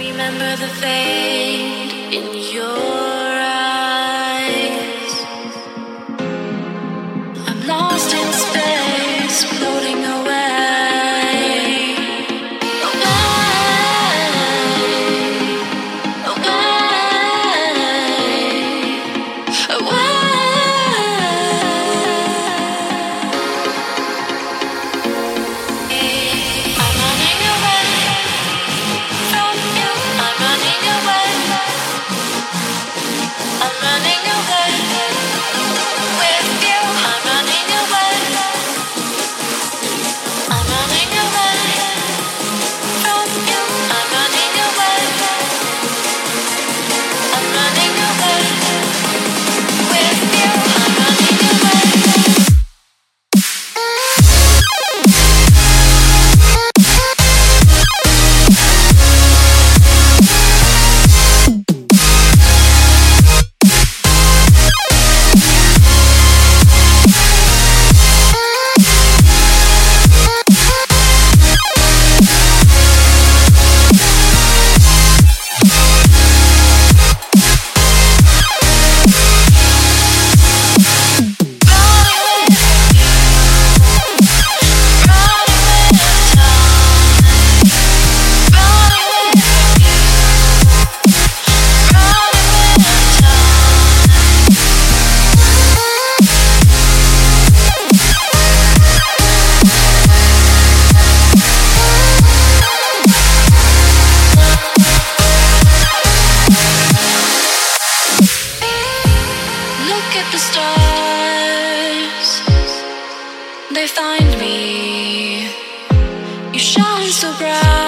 remember the fade in your look at the stars, they find me. You shine so bright.